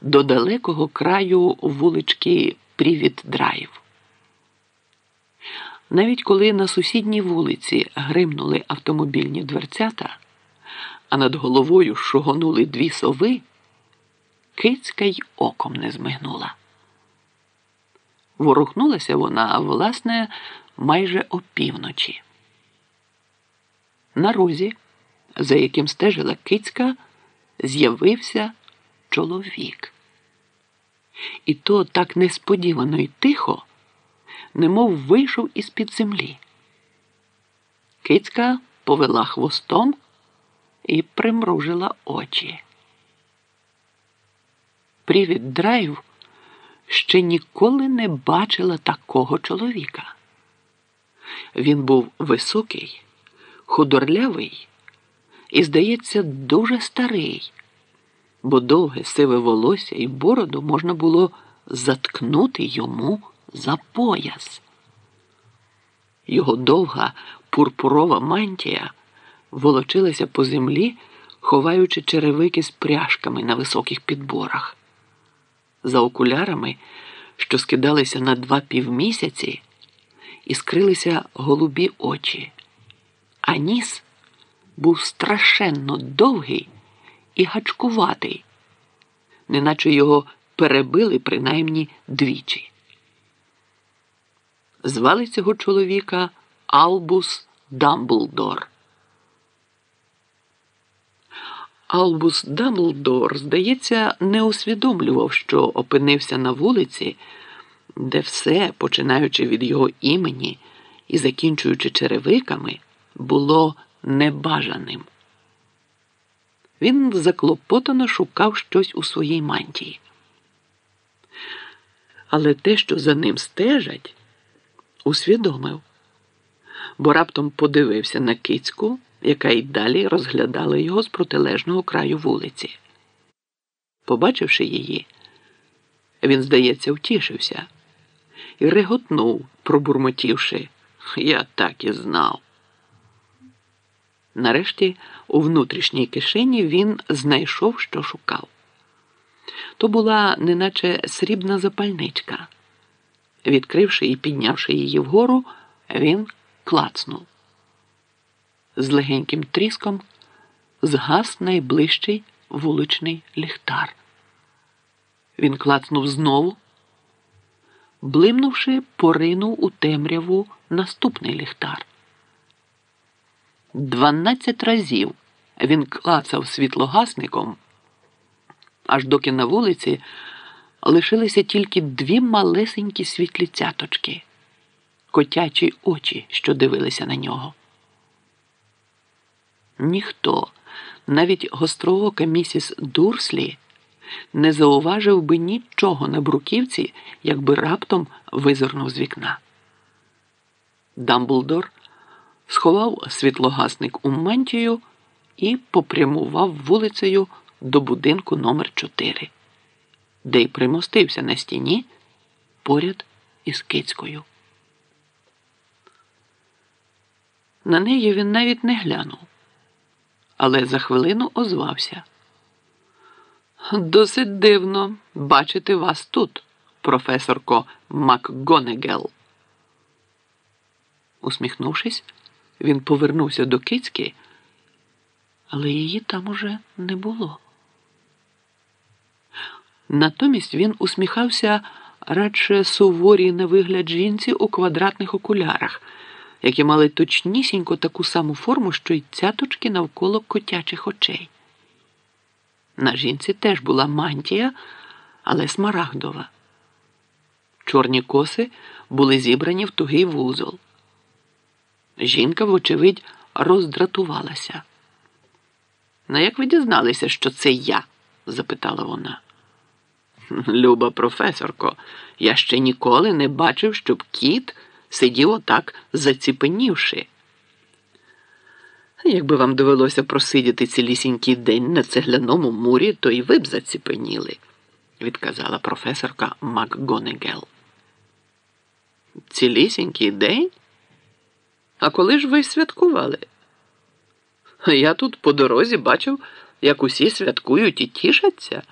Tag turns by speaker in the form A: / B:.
A: до далекого краю вулички Привід Драйв. Навіть коли на сусідній вулиці гримнули автомобільні дверцята, а над головою шугонули дві сови, кицька й оком не змигнула. Ворухнулася вона, власне, майже опівночі. На розі, за яким стежила кицька, з'явився чоловік. І то так несподівано й тихо, немов вийшов із під землі. Кицька повела хвостом і примружила очі. Привід драйв ще ніколи не бачила такого чоловіка. Він був високий, худорлявий і, здається, дуже старий, бо довге сиве волосся і бороду можна було заткнути йому за пояс. Його довга пурпурова мантія волочилася по землі, ховаючи черевики з пряжками на високих підборах. За окулярами, що скидалися на два півмісяці, іскрилися голубі очі, а ніс був страшенно довгий і гачкуватий, неначе його перебили принаймні двічі. Звали цього чоловіка Албус Дамблдор. Албус Дамблдор, здається, не усвідомлював, що опинився на вулиці, де все, починаючи від його імені і закінчуючи черевиками, було небажаним. Він заклопотано шукав щось у своїй мантії. Але те, що за ним стежать, усвідомив, бо раптом подивився на кицьку, яка й далі розглядала його з протилежного краю вулиці. Побачивши її, він, здається, втішився і реготнув, пробурмотівши, я так і знав. Нарешті у внутрішній кишені він знайшов, що шукав. То була неначе срібна запальничка. Відкривши і піднявши її вгору, він клацнув. З легеньким тріском згас найближчий вуличний ліхтар. Він клацнув знову, блимнувши, поринув у темряву наступний ліхтар. Дванадцять разів він клацав світлогасником, аж доки на вулиці лишилися тільки дві малесенькі світлі цяточки, котячі очі, що дивилися на нього. Ніхто, навіть гостроока місіс Дурслі, не зауважив би нічого на бруківці, якби раптом визирнув з вікна. Дамблдор сховав світлогасник у мантію і попрямував вулицею до будинку номер 4 де й примостився на стіні поряд із кицькою. На неї він навіть не глянув, але за хвилину озвався. Досить дивно бачити вас тут, професорко МакГонегел. Усміхнувшись, він повернувся до кицьки, але її там уже не було. Натомість він усміхався радше суворій на вигляд жінці у квадратних окулярах, які мали точнісінько таку саму форму, що й цяточки навколо котячих очей. На жінці теж була мантія, але смарагдова. Чорні коси були зібрані в тугий вузол. Жінка, вочевидь, роздратувалася. На «Ну, як ви дізналися, що це я? запитала вона. Люба професорко, я ще ніколи не бачив, щоб кіт сидів отак заціпенівши. Якби вам довелося просидіти цілісінький день на цегляному мурі, то й ви б заціпеніли, відказала професорка МакГонегел. Цілісінький день? А коли ж ви святкували? Я тут по дорозі бачив, як усі святкують і тішаться.